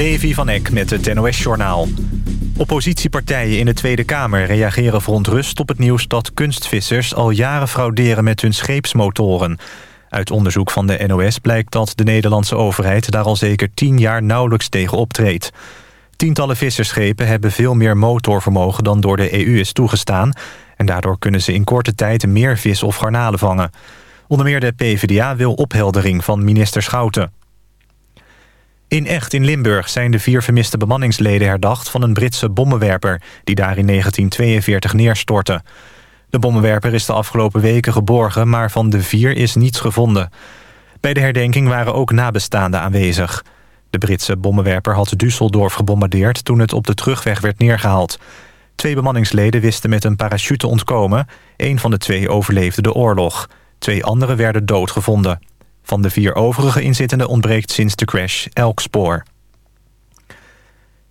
Levi van Eck met het NOS-journaal. Oppositiepartijen in de Tweede Kamer reageren verontrust op het nieuws... dat kunstvissers al jaren frauderen met hun scheepsmotoren. Uit onderzoek van de NOS blijkt dat de Nederlandse overheid... daar al zeker tien jaar nauwelijks tegen optreedt. Tientallen vissersschepen hebben veel meer motorvermogen... dan door de EU is toegestaan... en daardoor kunnen ze in korte tijd meer vis of garnalen vangen. Onder meer de PvdA wil opheldering van minister Schouten. In Echt in Limburg zijn de vier vermiste bemanningsleden herdacht... van een Britse bommenwerper die daar in 1942 neerstortte. De bommenwerper is de afgelopen weken geborgen... maar van de vier is niets gevonden. Bij de herdenking waren ook nabestaanden aanwezig. De Britse bommenwerper had Düsseldorf gebombardeerd... toen het op de terugweg werd neergehaald. Twee bemanningsleden wisten met een parachute ontkomen. Een van de twee overleefde de oorlog. Twee anderen werden doodgevonden. Van de vier overige inzittenden ontbreekt sinds de crash elk spoor.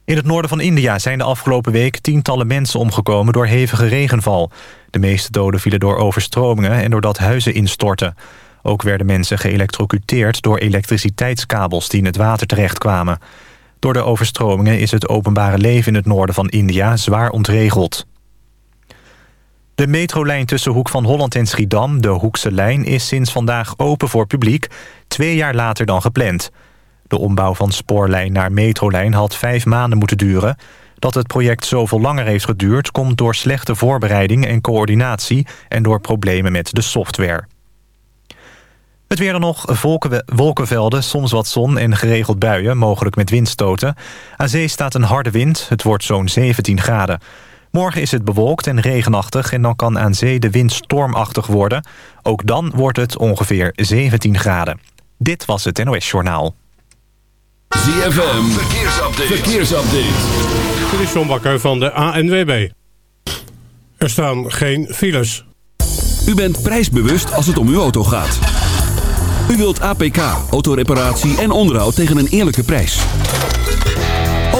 In het noorden van India zijn de afgelopen week tientallen mensen omgekomen door hevige regenval. De meeste doden vielen door overstromingen en doordat huizen instortten. Ook werden mensen geëlectrocuteerd door elektriciteitskabels die in het water terechtkwamen. Door de overstromingen is het openbare leven in het noorden van India zwaar ontregeld. De metrolijn tussen Hoek van Holland en Schiedam, de Hoekse lijn... is sinds vandaag open voor publiek, twee jaar later dan gepland. De ombouw van spoorlijn naar metrolijn had vijf maanden moeten duren. Dat het project zoveel langer heeft geduurd... komt door slechte voorbereiding en coördinatie... en door problemen met de software. Het weer dan nog, wolkenvelden, soms wat zon en geregeld buien... mogelijk met windstoten. Aan zee staat een harde wind, het wordt zo'n 17 graden. Morgen is het bewolkt en regenachtig en dan kan aan zee de wind stormachtig worden. Ook dan wordt het ongeveer 17 graden. Dit was het NOS Journaal. ZFM, verkeersupdate. verkeersupdate. Dit is John Bakker van de ANWB. Er staan geen files. U bent prijsbewust als het om uw auto gaat. U wilt APK, autoreparatie en onderhoud tegen een eerlijke prijs.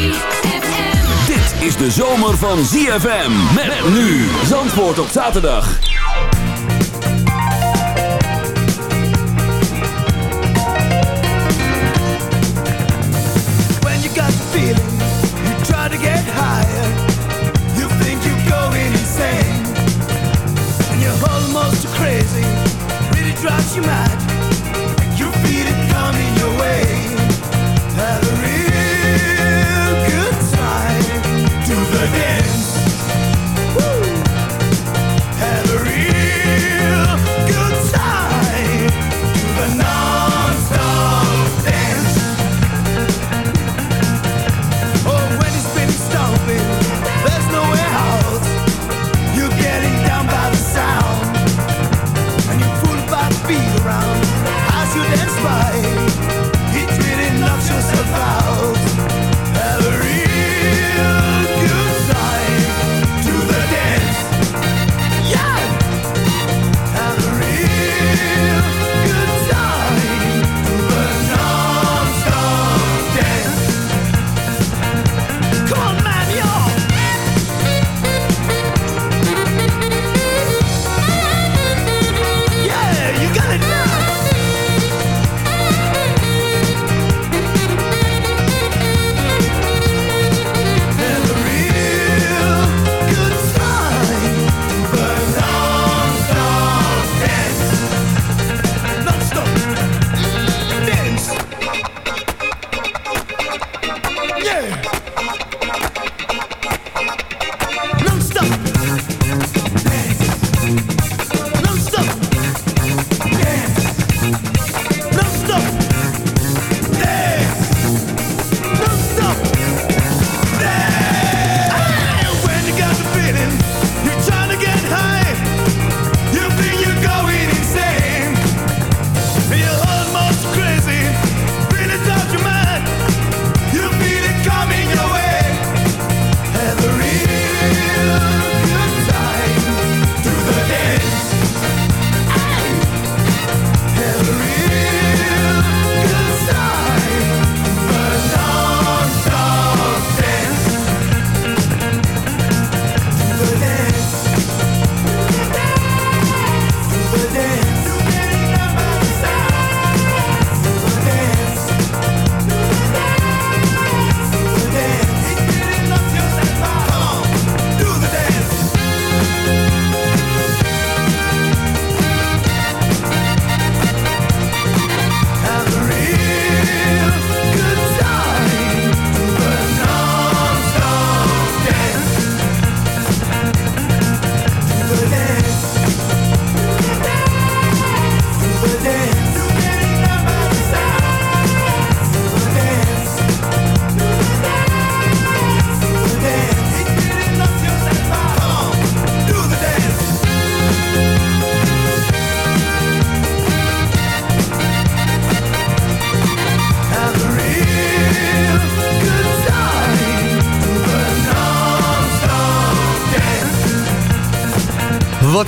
Dit is de zomer van ZFM. Met nu. Zandvoort op zaterdag. When you got the feeling, you try to get higher. You think you're going insane. And you're almost crazy, really drives you mad.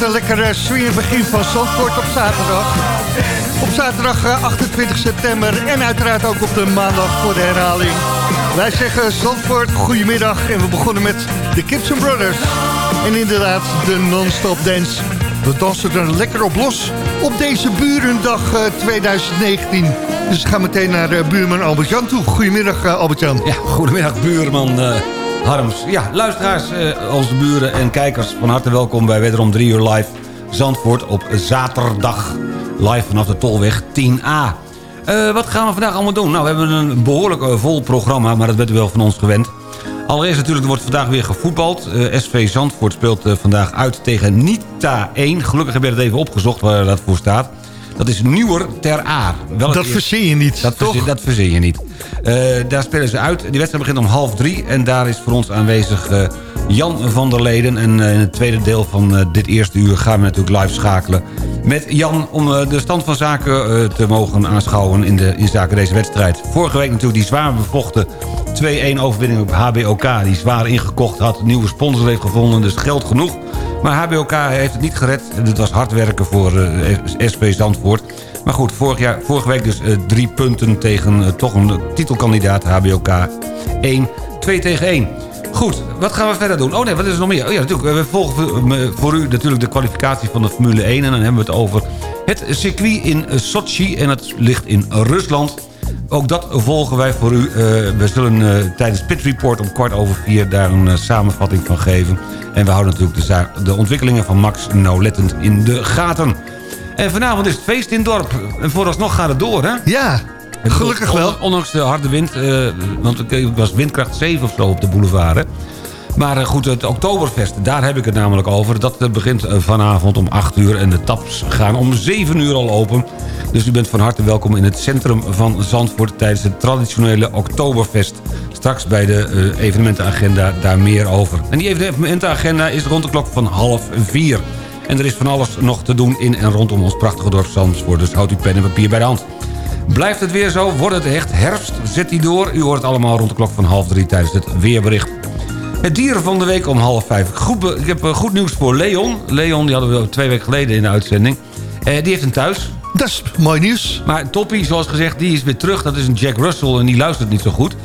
Een lekker swingend begin van Zandvoort op zaterdag. Op zaterdag eh, 28 september en uiteraard ook op de maandag voor de herhaling. Wij zeggen Zandvoort, goedemiddag. En we begonnen met de Gibson Brothers. En inderdaad, de non-stop dance. We dansen er lekker op los op deze Burendag eh, 2019. Dus we gaan meteen naar eh, buurman Albert-Jan toe. Goedemiddag eh, Albert-Jan. Ja, goedemiddag buurman eh, Harms. Ja, luisteraars, eh, onze buren en kijkers... van harte welkom bij wederom 3 uur live Zandvoort op zaterdag. Live vanaf de Tolweg 10A. Eh, wat gaan we vandaag allemaal doen? Nou, we hebben een behoorlijk eh, vol programma... maar dat werd wel van ons gewend. Allereerst natuurlijk, wordt vandaag weer gevoetbald. SV Zandvoort speelt vandaag uit tegen Nita 1. Gelukkig heb je het even opgezocht waar dat voor staat. Dat is Nieuwer ter Aar. Dat verzin je niet, dat toch? verzin, dat verzin je niet. Eh, daar spelen ze uit. Die wedstrijd begint om half drie. En daar is voor ons aanwezig eh, Jan van der Leden. En eh, in het tweede deel van dit eerste uur gaan we natuurlijk live schakelen met Jan... om de stand van zaken te mogen aanschouwen in, de, in zaken deze wedstrijd. Vorige week natuurlijk die zwaar bevochten 2-1 overwinning op HBOK... die zwaar ingekocht had, nieuwe sponsor heeft gevonden, dus geld genoeg. Maar HBOK heeft het niet gered. Het was hard werken voor eh, SV Zandvoort. Maar goed, vorig jaar, vorige week dus eh, drie punten tegen eh, toch een titelkandidaat HBOK. 1, 2 tegen 1. Goed, wat gaan we verder doen? Oh nee, wat is er nog meer? Oh ja, natuurlijk, we volgen voor- u natuurlijk de kwalificatie van de Formule 1. En dan hebben we het over het circuit in Sochi. En dat ligt in Rusland. Ook dat volgen wij voor u. Eh, we zullen eh, tijdens Pit Report om kwart over vier daar een eh, samenvatting van geven. En we houden natuurlijk de, de ontwikkelingen van Max nauwlettend in de gaten. En vanavond is het feest in het dorp. En vooralsnog gaat het door, hè? Ja, gelukkig wel. On- Ondanks de harde wind, want het was windkracht 7 of zo op de boulevard. hè. Maar goed, het Oktoberfest, daar heb ik het namelijk over. Dat begint vanavond om 8 uur en de taps gaan om 7 uur al open. Dus u bent van harte welkom in het centrum van Zandvoort... tijdens het traditionele Oktoberfest. Straks bij de eh, evenementenagenda daar meer over. En die evenementenagenda is rond de klok van half vier. En er is van alles nog te doen in en rondom ons prachtige dorp Zandvoort. Dus houdt uw pen en papier bij de hand. Blijft het weer zo, wordt het echt herfst, zet die door. U hoort allemaal rond de klok van half drie tijdens het weerbericht. Het dieren van de week om half vijf. Goed, ik heb eh, goed nieuws voor Leon. Leon, die hadden we twee weken geleden in de uitzending. Eh, die heeft een thuis. Dat is mooi nieuws. Maar Toppie, zoals gezegd, die is weer terug. Dat is een Jack Russell en die luistert niet zo goed.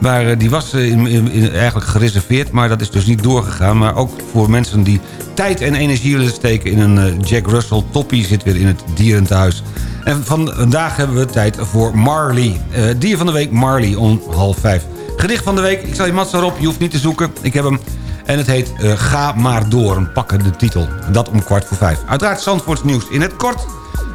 Maar eh, die was eh, in, eigenlijk gereserveerd, maar dat is dus niet doorgegaan. Maar ook voor mensen die tijd en energie willen steken in een eh, Jack Russell. Toppie zit weer in het dierentehuis. En van, vandaag hebben we tijd voor Marley. Dier van de week Marley om half vijf. Gedicht van de week, ik zal je mat erop, je hoeft niet te zoeken. Ik heb hem. En het heet Ga maar door, een pakkende titel. Dat om kwart voor vijf. Uiteraard Zandvoorts nieuws in het kort.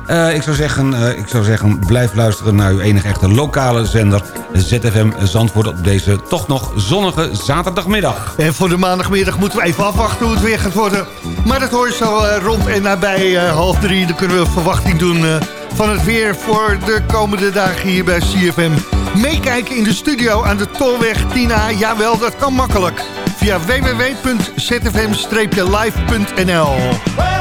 Eh, ik, zou zeggen, eh, ik zou zeggen, blijf luisteren naar uw enige echte lokale zender... ZFM Zandvoort op deze toch nog zonnige zaterdagmiddag. En voor de maandagmiddag moeten we even afwachten hoe het weer gaat worden. Maar dat hoor je zo eh, rond en nabij half drie. Dan kunnen we verwachting doen van het weer voor de komende dagen hier bij CFM. Meekijken in de studio aan de Tolweg 10A. Jawel, dat kan makkelijk. Via www.zfm-live.nl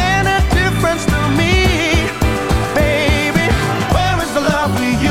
any difference to me, baby. Where is the love we used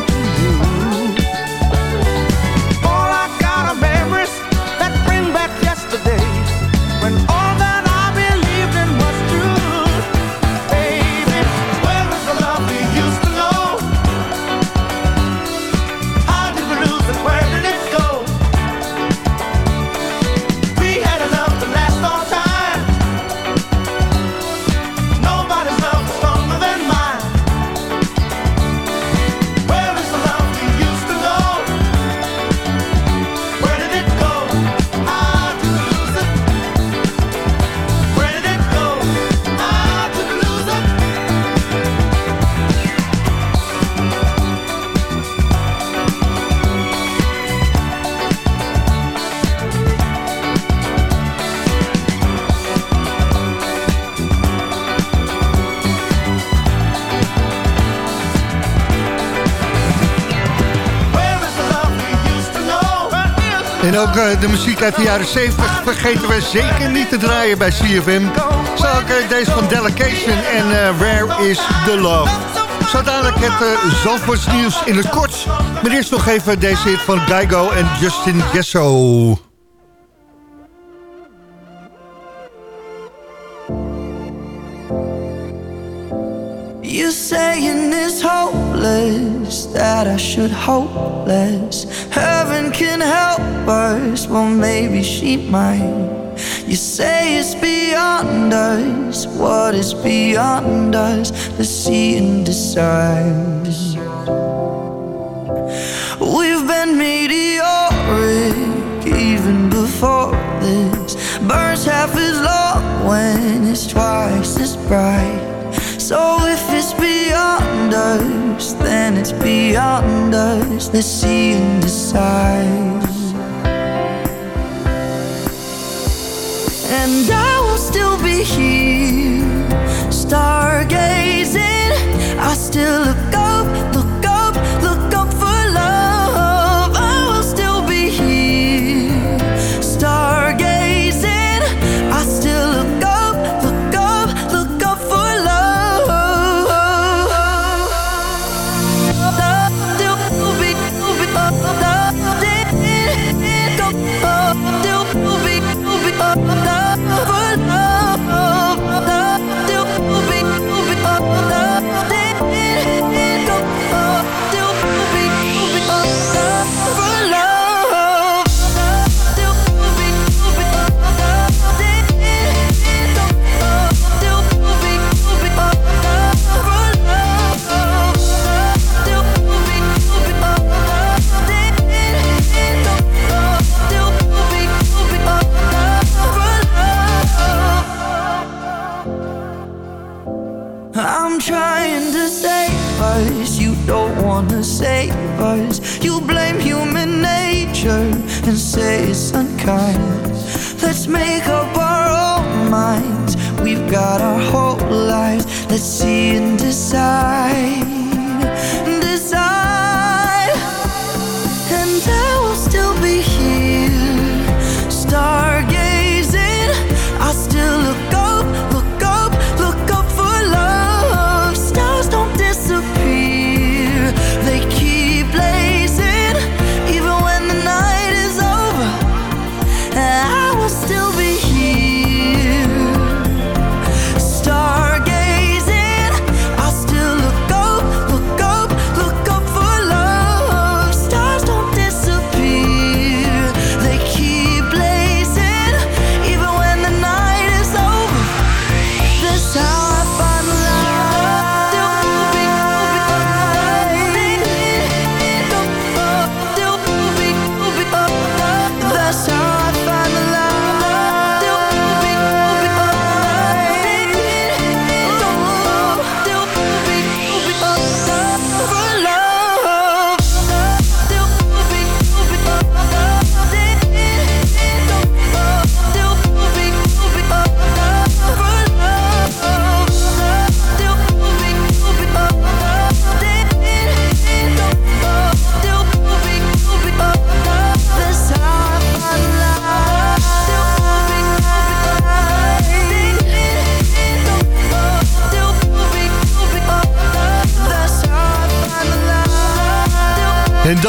eh, de muziek uit de jaren 70 vergeten we zeker niet te draaien bij CFM. Zo ook eh, deze van Delegation en eh, Where is the Love. Zo dadelijk het uh, nieuws in het kort. Maar eerst nog even deze van Geigo en Justin Gesso. Maybe she might. You say it's beyond us, what is beyond us? Let's see and decide. We've been meteoric even before this. Burns half as long when it's twice as bright. So if it's beyond us, then it's beyond us. Let's see and decide. And I will still be here, stargazing. I still indecisive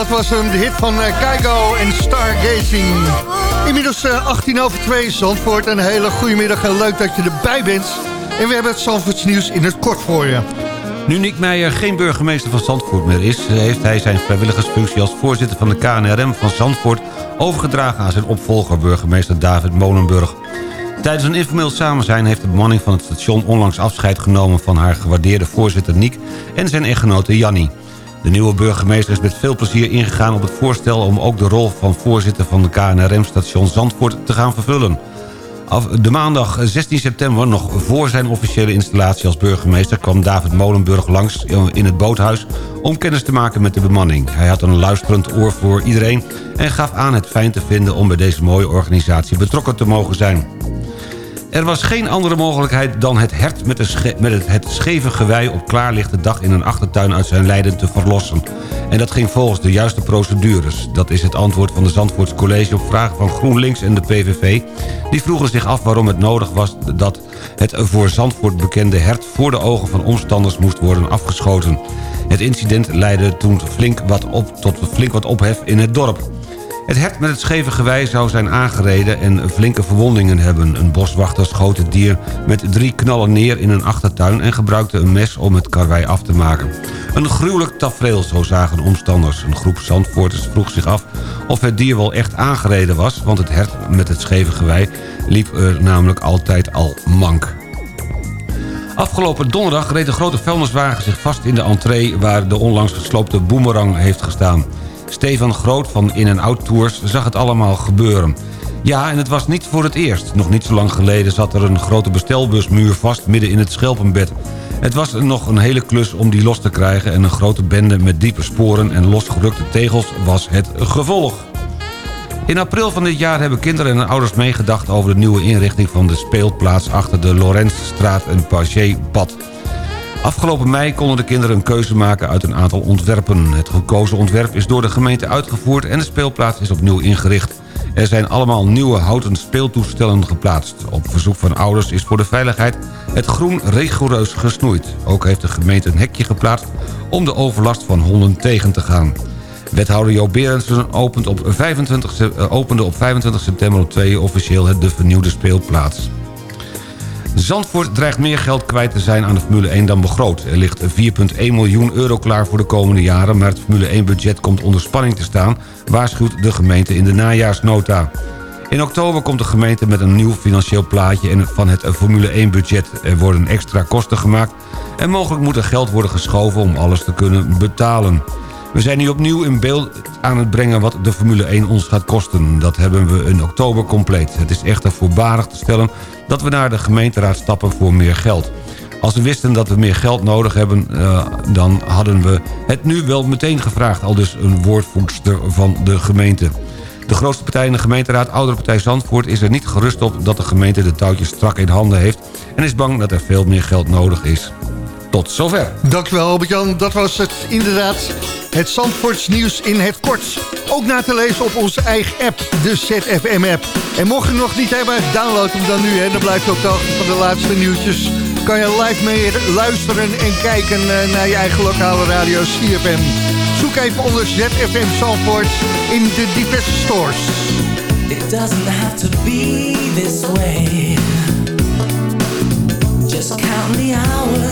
dat was de hit van uh, Keigo en Stargazing. Inmiddels uh, 18 over 2 Zandvoort. Een hele goede middag en leuk dat je erbij bent. En we hebben het Zandvoorts nieuws in het kort voor je. Nu Nick Meijer geen burgemeester van Zandvoort meer is... heeft hij zijn vrijwilligersfunctie als voorzitter van de KNRM van Zandvoort... overgedragen aan zijn opvolger, burgemeester David Molenburg. Tijdens een informeel samenzijn heeft de bemanning van het station... onlangs afscheid genomen van haar gewaardeerde voorzitter Niek... en zijn echtgenote Jannie. De nieuwe burgemeester is met veel plezier ingegaan op het voorstel... om ook de rol van voorzitter van de KNRM-station Zandvoort te gaan vervullen. De maandag 16 september, nog voor zijn officiële installatie als burgemeester... kwam David Molenburg langs in het boothuis om kennis te maken met de bemanning. Hij had een luisterend oor voor iedereen... en gaf aan het fijn te vinden om bij deze mooie organisatie betrokken te mogen zijn. Er was geen andere mogelijkheid dan het hert met, met het, scheve gewei... op klaarlichte dag in een achtertuin uit zijn lijden te verlossen. En dat ging volgens de juiste procedures. Dat is het antwoord van de Zandvoorts College op vragen van GroenLinks en de PVV. Die vroegen zich af waarom het nodig was dat het voor Zandvoort bekende hert... voor de ogen van omstanders moest worden afgeschoten. Het incident leidde toen flink wat op, tot flink wat ophef in het dorp. Het hert met het scheve gewei zou zijn aangereden en flinke verwondingen hebben. Een boswachter schoot het dier met drie knallen neer in een achtertuin... en gebruikte een mes om het karwei af te maken. Een gruwelijk tafereel, zo zagen omstanders. Een groep zandvoorters vroeg zich af of het dier wel echt aangereden was... want het hert met het scheve gewei liep er namelijk altijd al mank. Afgelopen donderdag reed de grote vuilniswagen zich vast in de entree... waar de onlangs gesloopte boemerang heeft gestaan. Stefan Groot van In- Out Tours zag het allemaal gebeuren. Ja, en het was niet voor het eerst. Nog niet zo lang geleden zat er een grote bestelbusmuur vast midden in het schelpenbed. Het was nog een hele klus om die los te krijgen... en een grote bende met diepe sporen en losgerukte tegels was het gevolg. In april van dit jaar hebben kinderen en ouders meegedacht... over de nieuwe inrichting van de speelplaats achter de Lorenzstraat en Paget-pad. Afgelopen mei konden de kinderen een keuze maken uit een aantal ontwerpen. Het gekozen ontwerp is door de gemeente uitgevoerd en de speelplaats is opnieuw ingericht. Er zijn allemaal nieuwe houten speeltoestellen geplaatst. Op verzoek van ouders is voor de veiligheid het groen rigoureus gesnoeid. Ook heeft de gemeente een hekje geplaatst om de overlast van honden tegen te gaan. Wethouder Jo Berendsen opent op 25, eh, opende op 25 september om 2 officieel de vernieuwde speelplaats. Zandvoort dreigt meer geld kwijt te zijn aan de Formule 1 dan begroot. Er ligt 4,1 miljoen euro klaar voor de komende jaren... maar het Formule 1-budget komt onder spanning te staan... waarschuwt de gemeente in de najaarsnota. In oktober komt de gemeente met een nieuw financieel plaatje van het Formule 1-budget. Er worden extra kosten gemaakt en mogelijk moet er geld worden geschoven om alles te kunnen betalen. We zijn nu opnieuw in beeld aan het brengen wat de Formule 1 ons gaat kosten. Dat hebben we in oktober compleet. Het is echter voorbarig te stellen dat we naar de gemeenteraad stappen voor meer geld. Als we wisten dat we meer geld nodig hebben, uh, dan hadden we het nu wel meteen gevraagd. Al dus een woordvoerster van de gemeente. De grootste partij in de gemeenteraad, Oudere Partij Zandvoort... is er niet gerust op dat de gemeente de touwtjes strak in handen heeft... en is bang dat er veel meer geld nodig is. Tot zover. Dankjewel Albert-Jan. Dat was het inderdaad het Zandvoorts nieuws in het kort. Ook na te lezen op onze eigen app, de ZFM-app. En mocht je nog niet hebben, download hem dan nu. Hè. Dan blijf je op de van de laatste nieuwtjes. Kan je live mee luisteren en kijken eh, naar je eigen lokale radio CFM. Zoek even onder ZFM Zandvoort in de diverse stores. It doesn't have to be this way. Just count the hours.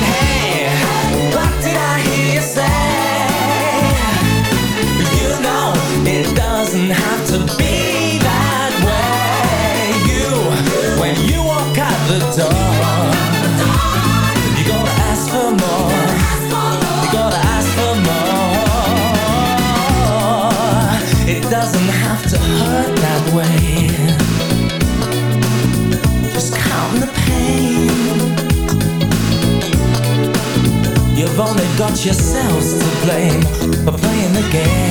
Yourselves to ask for more. Got to ask for more. It doesn't have to hurt that way. Just count the pain. You won't let got yourself to blame for playing the game.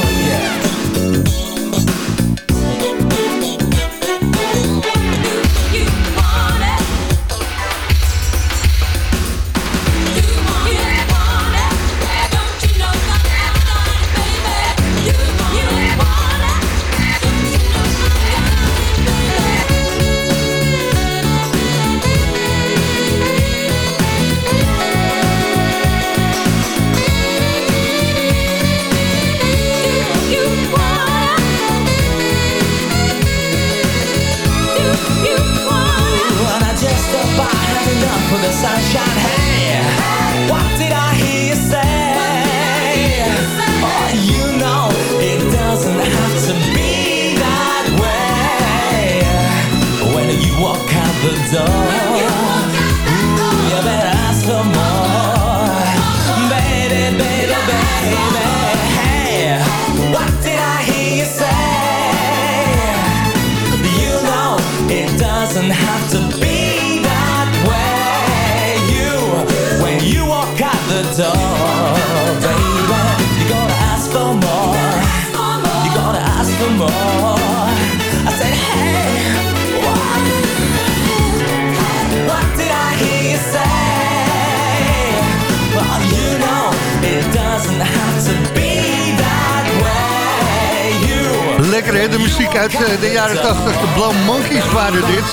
De muziek uit eh, de jaren 80. De Blauw Monkeys waren dit.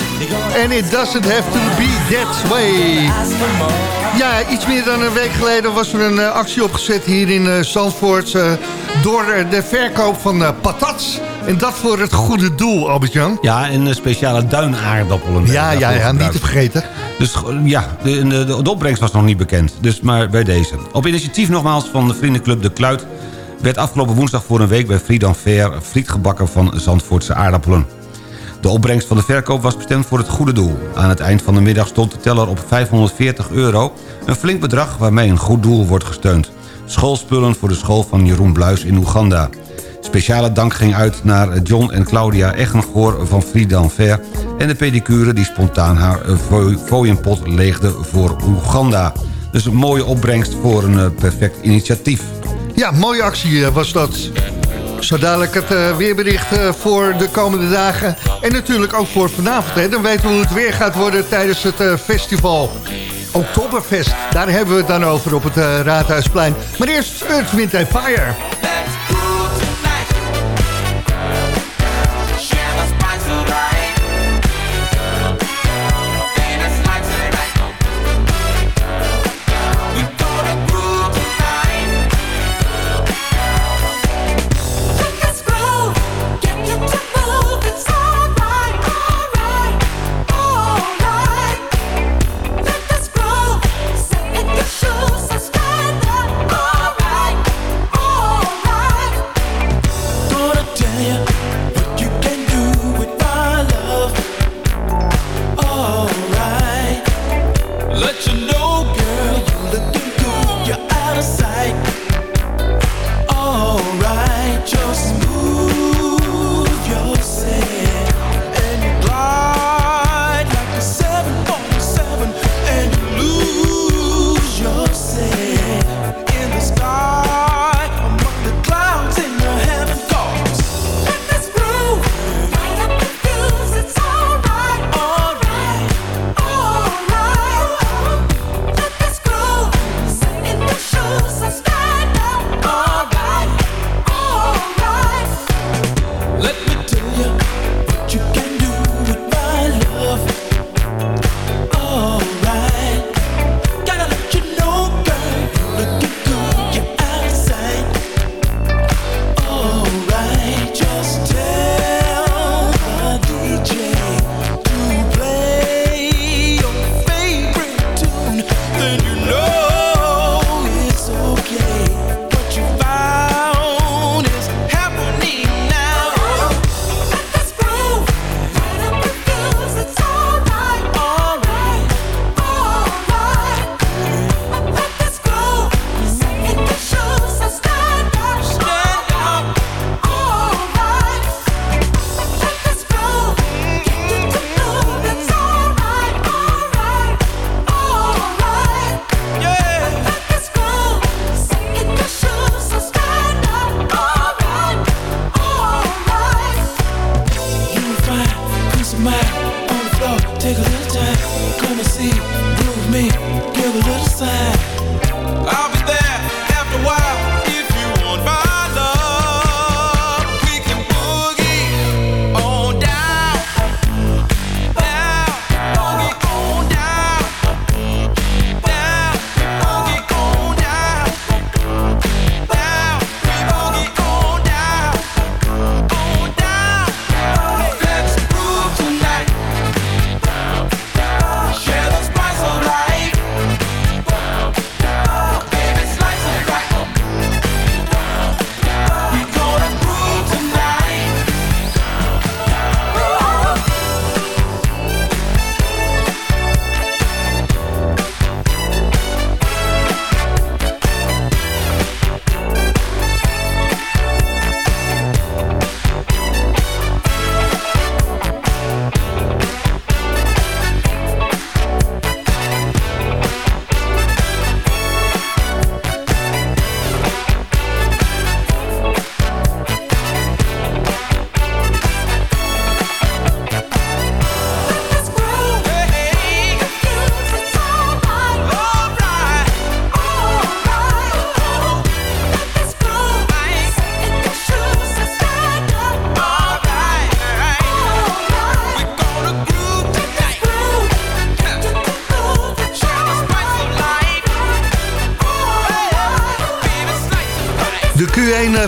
En it doesn't have to be that way. Ja, iets meer dan een week geleden was er een eh, actie opgezet hier in eh, Zandvoort... door de verkoop van patats. En dat voor het goede doel, Albert-Jan. Ja, en speciale duinaardappelen. Ja, ja, ja, niet te vergeten. Dus ja, de, de, de opbrengst was nog niet bekend. Dus maar bij deze. Op initiatief nogmaals van de vriendenclub De Kluit... werd afgelopen woensdag voor een week bij Friedan Fair... friet gebakken van Zandvoortse aardappelen. De opbrengst van de verkoop was bestemd voor het goede doel. Aan het eind van de middag stond de teller op 540 euro... een flink bedrag waarmee een goed doel wordt gesteund. Schoolspullen voor de school van Jeroen Bluis in Oeganda. Speciale dank ging uit naar John en Claudia Eggengoor van Friedan Fair... en de pedicure die spontaan haar fooienpot leegde voor Oeganda. Dus een mooie opbrengst voor een eh, perfect initiatief. Ja, mooie actie eh, was dat. Zo dadelijk het eh, weerbericht eh, voor de komende dagen. En natuurlijk ook voor vanavond. Hè. Dan weten we hoe het weer gaat worden tijdens het festival. Oktoberfest, daar hebben we het dan over op het Raadhuisplein. Maar eerst Earth, Wind Fire.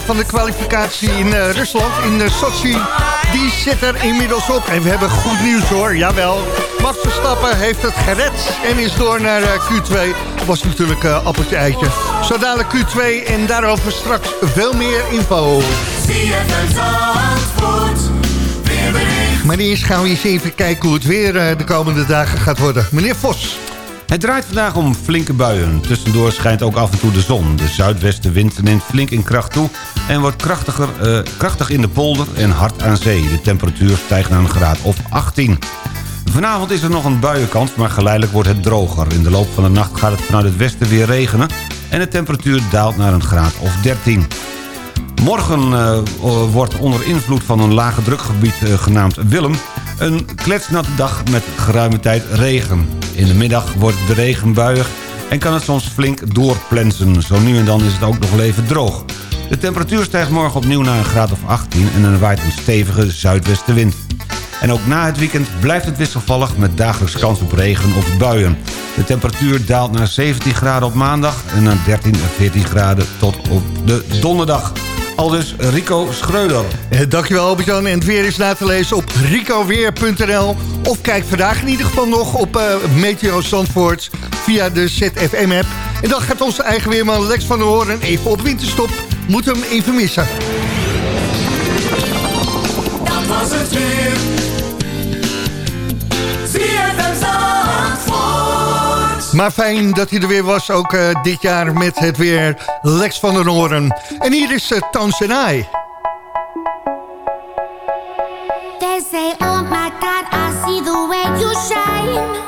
Van de kwalificatie in eh, Rusland, in uh, Sochi, die zit er inmiddels op. En we hebben goed nieuws hoor, jawel. Max Verstappen heeft het gered en is door naar eh, Q2. Dat was natuurlijk uh, appeltje eitje. Zo dadelijk Q2 en daarover straks veel meer info. Maar eerst gaan we eens even kijken hoe het weer eh, de komende dagen gaat worden. Meneer Vos. Het draait vandaag om flinke buien. Tussendoor schijnt ook af en toe de zon. De zuidwestenwind neemt flink in kracht toe... en wordt krachtiger, eh, krachtig in de polder en hard aan zee. De temperatuur stijgt naar een graad of 18. Vanavond is er nog een buienkans, maar geleidelijk wordt het droger. In de loop van de nacht gaat het vanuit het westen weer regenen... en de temperatuur daalt naar een graad of 13. Morgen eh, wordt onder invloed van een lage drukgebied eh, genaamd Willem... een kletsnatte dag met geruime tijd regen. In de middag wordt de regen buiig en kan het soms flink doorplensen. Zo nu en dan is het ook nog even droog. De temperatuur stijgt morgen opnieuw naar een graad of 18... en er waait een stevige zuidwestenwind. En ook na het weekend blijft het wisselvallig met dagelijks kans op regen of buien. De temperatuur daalt naar 17 graden op maandag en naar 13 en 14 graden tot op de donderdag. Aldus Rico Schreuder. Eh, dankjewel Albert-Jan. En het weer is na te lezen op ricoweer.nl. Of kijk vandaag in ieder geval nog op uh, Meteo Zandvoort via de ZFM-app. En dan gaat onze eigen weerman Lex van der Hoorn even op winterstop. Moet hem even missen. Dat was het weer. Maar fijn dat hij er weer was, ook uh, dit jaar met het weer Lex van der Hoorn. En hier is uh, Tans en. They say, oh my I see the way you shine.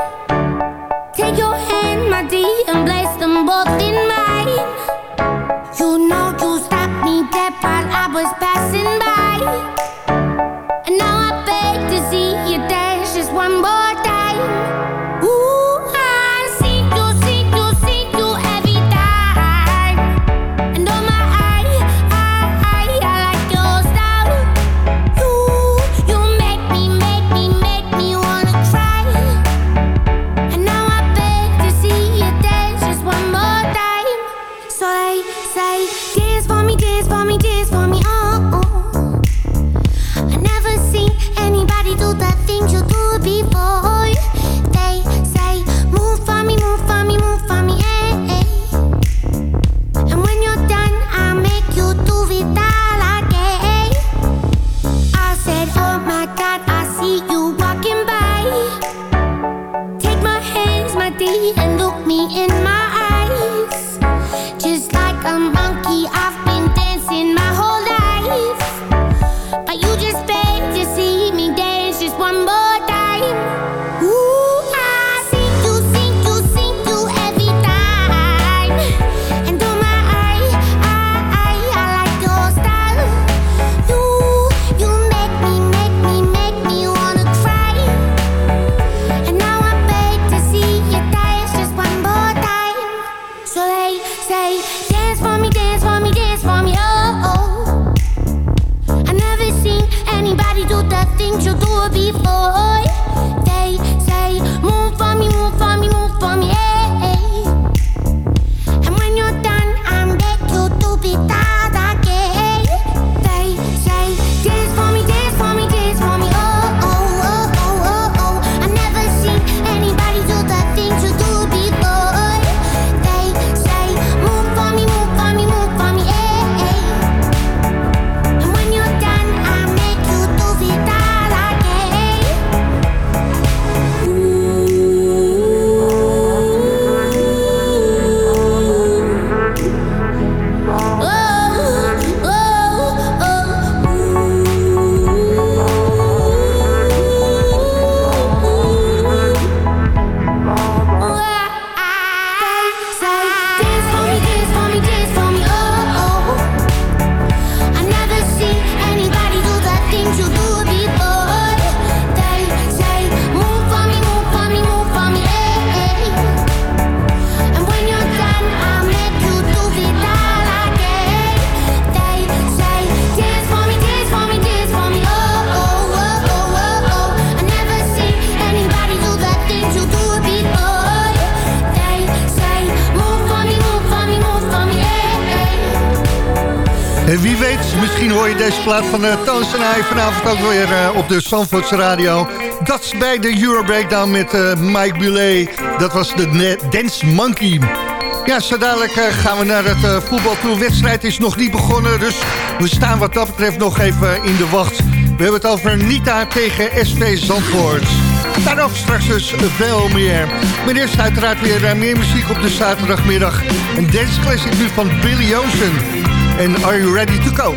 van uh, en hij Vanavond ook weer eh, op de Zandvoortse Radio. Dat bij de Euro Breakdown met eh, Mike Bulet. Dat was de Dance Monkey. Ja, zo dadelijk eh, gaan we naar het voetbal toe. wedstrijd is nog niet begonnen, dus we staan wat dat betreft nog even in de wacht. We hebben het over Nita tegen SV Zandvoort. Daarover straks dus veel meer. Maar eerst uiteraard weer meer muziek op de zaterdagmiddag. Een dance classic nu van Billy Ocean. En are you ready to go?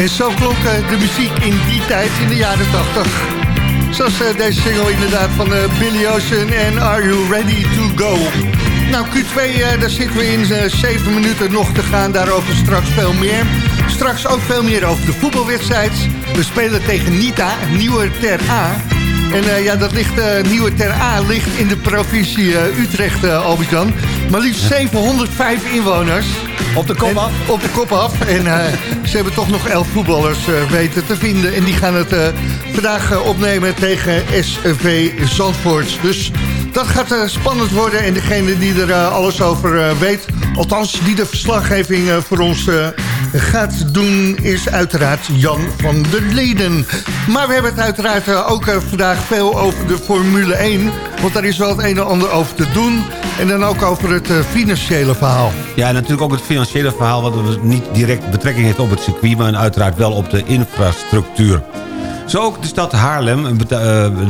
En zo klonk eh, de muziek in die tijd, in de jaren 80. Zoals eh, deze single inderdaad van eh, Billy Ocean en Are You Ready To Go? Nou, Q2, daar zitten we in. Zeven minuten nog te gaan, daarover straks veel meer. Straks ook veel meer over de voetbalwedstrijd. We spelen tegen Nita, Nieuwe Ter A. En ja, dat ligt, uh, Nieuwe Ter A ligt in de provincie Utrecht, uh, Albert-Jan. Maar liefst 705 inwoners. Op de kop af. Op de kop af. En eh, ze hebben toch nog elf voetballers eh, weten te vinden. En die gaan het eh, vandaag opnemen tegen SV Zandvoort. Dus dat gaat spannend worden. En degene die er alles over weet... althans die de verslaggeving voor ons gaat doen... is uiteraard Jan van der Leden. Maar we hebben het uiteraard ook vandaag veel over de Formule 1. Want daar is wel het een en ander over te doen en dan ook over het eh, financiële verhaal. Ja, natuurlijk ook het financiële verhaal... wat niet direct betrekking heeft op het circuit... maar uiteraard wel op de infrastructuur. Zo ook de stad Haarlem. Eh,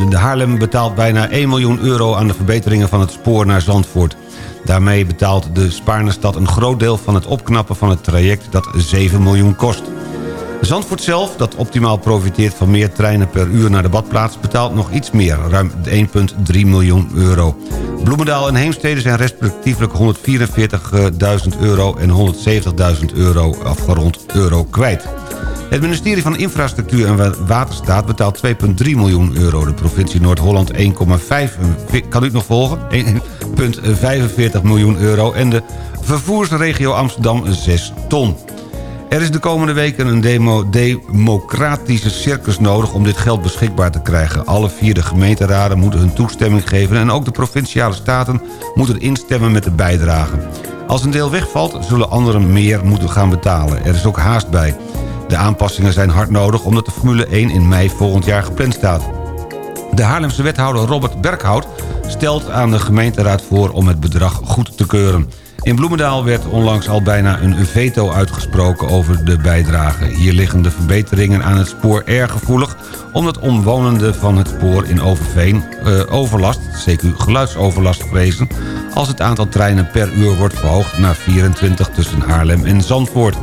de Haarlem betaalt bijna 1 miljoen euro... aan de verbeteringen van het spoor naar Zandvoort. Daarmee betaalt de Spaarnestad een groot deel van het opknappen van het traject... dat 7 miljoen kost. Zandvoort zelf, dat optimaal profiteert van meer treinen per uur naar de badplaats... betaalt nog iets meer, ruim 1,3 miljoen euro. Bloemendaal en Heemstede zijn respectievelijk 144.000 euro en 170.000 euro afgerond euro kwijt. Het ministerie van Infrastructuur en Wa- Waterstaat betaalt 2,3 miljoen euro. De provincie Noord-Holland 1,5... Kan u het nog volgen? 1,45 miljoen euro. En de vervoersregio Amsterdam 6 ton. Er is de komende weken een demo democratische circus nodig om dit geld beschikbaar te krijgen. Alle vier de gemeenteraden moeten hun toestemming geven... en ook de provinciale staten moeten instemmen met de bijdrage. Als een deel wegvalt, zullen anderen meer moeten gaan betalen. Er is ook haast bij. De aanpassingen zijn hard nodig omdat de Formule 1 in mei volgend jaar gepland staat. De Haarlemse wethouder Robert Berghout stelt aan de gemeenteraad voor om het bedrag goed te keuren. In Bloemendaal werd onlangs al bijna een veto uitgesproken over de bijdrage. Hier liggen de verbeteringen aan het spoor erg gevoelig... omdat omwonenden van het spoor in Overveen eh, overlast, CQ geluidsoverlast vrezen... als het aantal treinen per uur wordt verhoogd naar 24 tussen Haarlem en Zandvoort.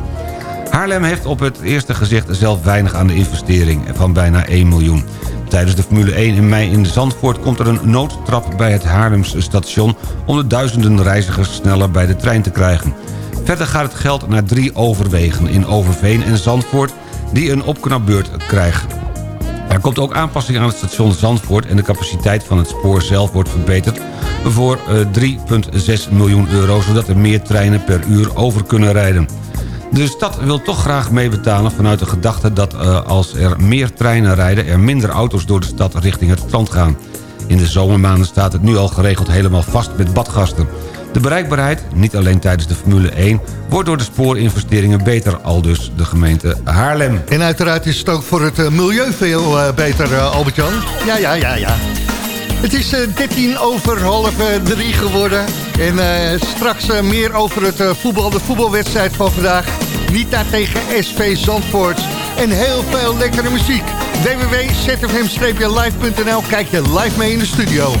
Haarlem heeft op het eerste gezicht zelf weinig aan de investering van bijna 1 miljoen. Tijdens de Formule 1 in mei in Zandvoort komt er een noodtrap bij het Haarlemse station... om de duizenden reizigers sneller bij de trein te krijgen. Verder gaat het geld naar drie overwegen in Overveen en Zandvoort... die een opknapbeurt krijgen. Er komt ook aanpassing aan het station Zandvoort... en de capaciteit van het spoor zelf wordt verbeterd voor eh, 3,6 miljoen euro... zodat er meer treinen per uur over kunnen rijden. De stad wil toch graag meebetalen vanuit de gedachte dat eh, als er meer treinen rijden... er minder auto's door de stad richting het strand gaan. In de zomermaanden staat het nu al geregeld helemaal vast met badgasten. De bereikbaarheid, niet alleen tijdens de Formule 1... wordt door de spoorinvesteringen beter, al dus de gemeente Haarlem. En uiteraard is het ook voor het eh, milieu veel eh, beter, Albert-Jan. Ja, ja, ja, ja. Het is eh, 13 over half eh, drie geworden. En eh, straks eh, meer over het eh, voetbal, de voetbalwedstrijd van vandaag. Nita tegen SV Zandvoort. En heel veel lekkere muziek. www.zfm-live.nl Kijk je live mee in de studio.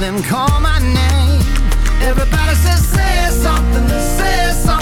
Them call my name. Everybody says, say something, say something,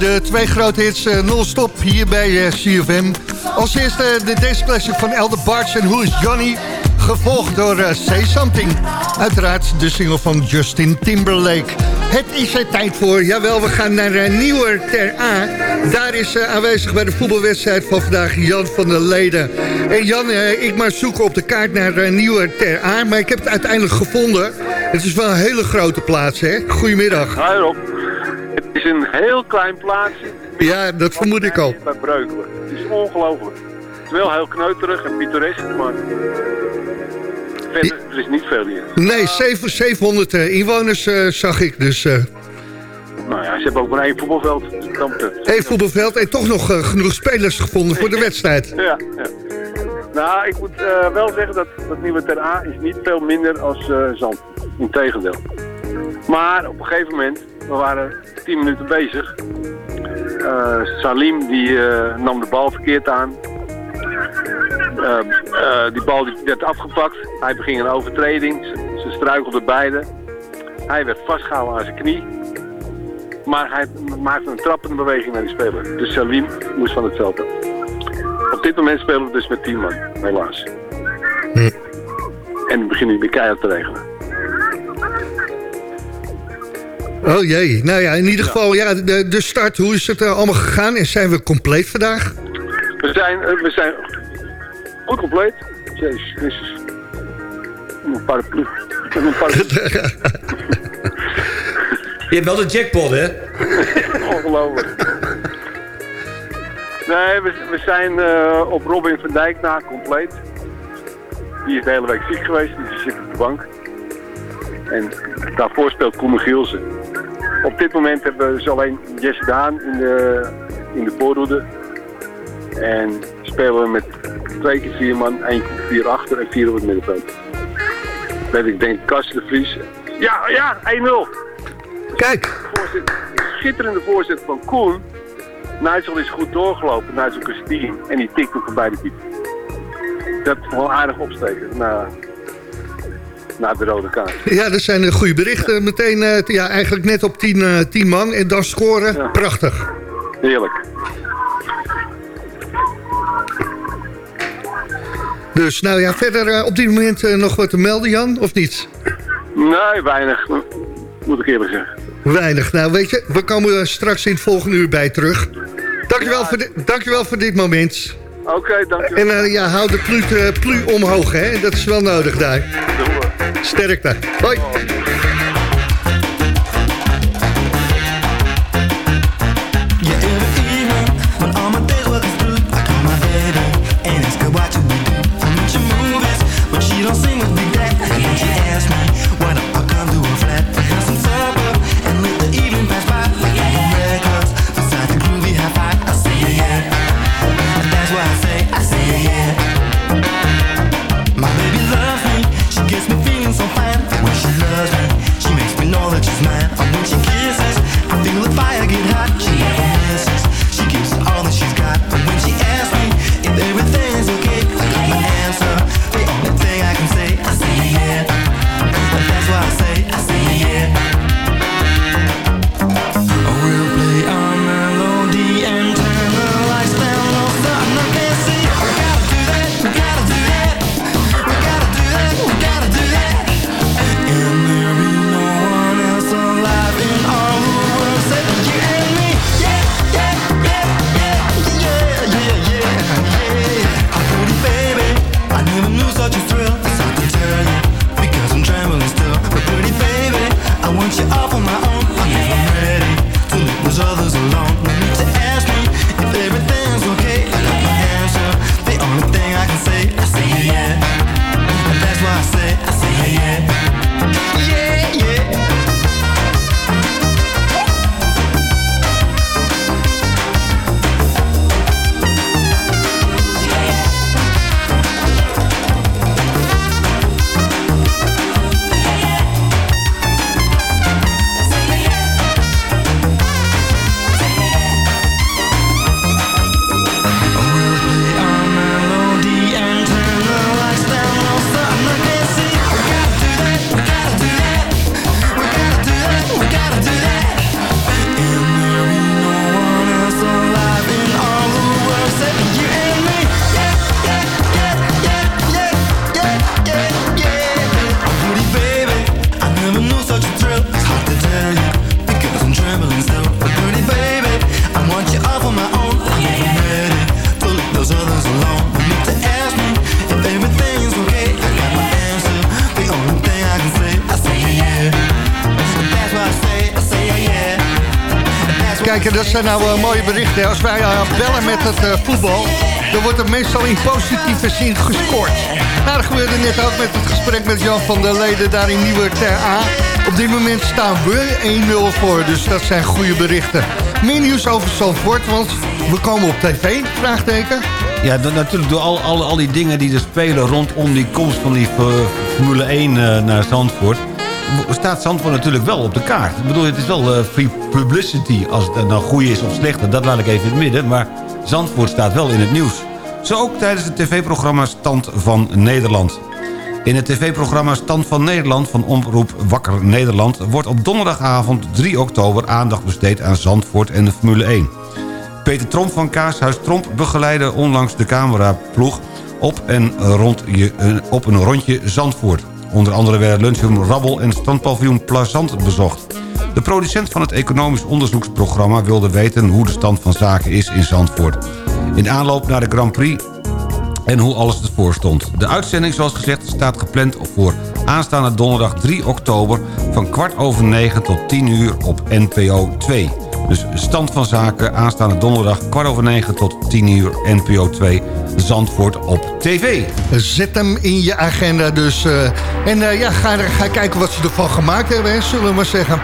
hoorde twee grote hits eh, non-stop hier bij eh, CFM. Als eerste de Dance Classic van Elder Barts en Who is Johnny. Gevolgd door eh, Say Something. Uiteraard de single van Justin Timberlake. Het is er tijd voor. Jawel, we gaan naar uh, Nieuwer ter A. Daar is eh, aanwezig bij de voetbalwedstrijd van vandaag Jan van der Leden. En Jan, eh, ik maar zoeken op de kaart naar uh, Nieuwer ter A. Maar ik heb het uiteindelijk gevonden. Het is wel een hele grote plaats, hè? Goedemiddag. Hi Rob. Het is een heel klein plaatsje. Ja, dat vermoed ik al. Bij Breukelen. Het is ongelooflijk. Het is wel heel kneuterig en pittoresk, maar... Verder, er is niet veel hier. Nee, zeven- 700 eh, inwoners eh, zag ik. Dus eh Nou ja, ze hebben ook maar één voetbalveld. Één voetbalveld en toch nog genoeg spelers gevonden voor de wedstrijd. Ja, ja. Nou, ik moet wel zeggen dat dat nieuwe Ter A is niet veel minder als eh Zand. Integendeel. Maar op een gegeven moment, we waren tien minuten bezig. Eh, Salim die eh, nam de bal verkeerd aan. Eh, die bal die werd afgepakt. Hij beging een overtreding. Ze, struikelden beide. Hij werd vastgehouden aan zijn knie. Maar hij maakte een trappende beweging naar die speler. Dus Salim moest van het veld af. Op dit moment spelen we dus met 10 man, helaas. En we beginnen weer keihard te regelen. Oh jee, nou ja, in ieder geval, ja, de, de start, hoe is het er allemaal gegaan? En zijn we compleet vandaag? We zijn, eh, we zijn goed compleet. Jezus Christus. Een paraplu. Een paraplu. Je hebt wel de jackpot, hè? Ongelooflijk. Nee, we, we zijn eh, op Robin van Dijk na compleet. Die is de hele week ziek geweest, dus die zit op de bank. En daarvoor speelt Koen Gielsen. Op dit moment hebben we dus alleen Jesse Daan in de, in de voorhoede. En spelen we met twee keer vier man, één keer vier achter en vier op het middenveld. Met ik denk Kas de Vries. Ja, ja, 1-0. Kijk. Voorzet, schitterende voorzet van Koen. Nigel is goed doorgelopen, Nigel Christine. En die tikt hem voorbij de keeper. Dat is wel aardig opsteken na, na de rode kaart. Ja, dat zijn eh, goede berichten. Meteen, eh, ja, eigenlijk net op 10 eh, 10 man en dan scoren. Prachtig. Heerlijk. Dus nou ja, verder op dit moment nog wat te melden, Jan, of niet? Nee, weinig. Moet ik eerlijk zeggen. Weinig. Nou, weet je, we komen er straks in het volgende uur bij terug. Dankjewel, voor, di- dankjewel voor dit moment. Oké, dankjewel. En ja, hou de plu, plu omhoog, hè. Dat is wel nodig daar. Sterkte. Hoi. Dat zijn nou eh, mooie berichten. Als wij eh, bellen met het eh, voetbal, dan wordt er meestal in positieve zin gescoord. Nou, dat gebeurde net ook met het gesprek met Jan van der Leden daar in Nieuwe Ter A. Op dit moment staan we 1-0 voor, dus dat zijn goede berichten. Meer nieuws over Zandvoort, want we komen op tv, vraagteken. Ja, natuurlijk door al, al, die dingen die er spelen rondom die komst van die Formule 1 eh, naar Zandvoort... staat Zandvoort natuurlijk wel op de kaart. Ik bedoel, het is wel eh, free publicity. Als het nou goed is of slecht, dat laat ik even in het midden. Maar Zandvoort staat wel in het nieuws. Zo ook tijdens het tv-programma Stand van Nederland. In het tv-programma Stand van Nederland van Omroep Wakker Nederland... wordt op donderdagavond 3 oktober aandacht besteed aan Zandvoort en de Formule 1. Peter Tromp van Kaashuis Tromp begeleidde onlangs de cameraploeg... op, en rond je, eh, op een rondje Zandvoort. Onder andere werden lunchroom Rabbel en strandpaviljoen Plazant bezocht. De producent van het economisch onderzoeksprogramma wilde weten... hoe de stand van zaken is in Zandvoort. In aanloop naar de Grand Prix en hoe alles ervoor stond. De uitzending, zoals gezegd, staat gepland voor Aanstaande donderdag 3 oktober van kwart over 9 tot 10 uur op NPO 2. Dus stand van zaken aanstaande donderdag kwart over 9 tot 10 uur NPO 2 Zandvoort op tv. Zet hem in je agenda dus. eh, en eh, ja, ga, ga kijken wat ze ervan gemaakt hebben, hè, zullen we maar zeggen.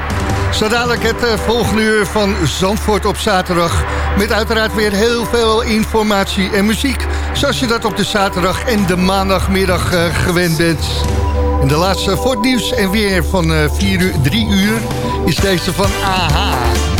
Zo dadelijk het eh, volgende uur van Zandvoort op zaterdag. Met uiteraard weer heel veel informatie en muziek. Zoals je dat op de zaterdag en de maandagmiddag gewend bent. En de laatste voor het nieuws en weer van eh 4 uur, 3 uur is deze van AHA.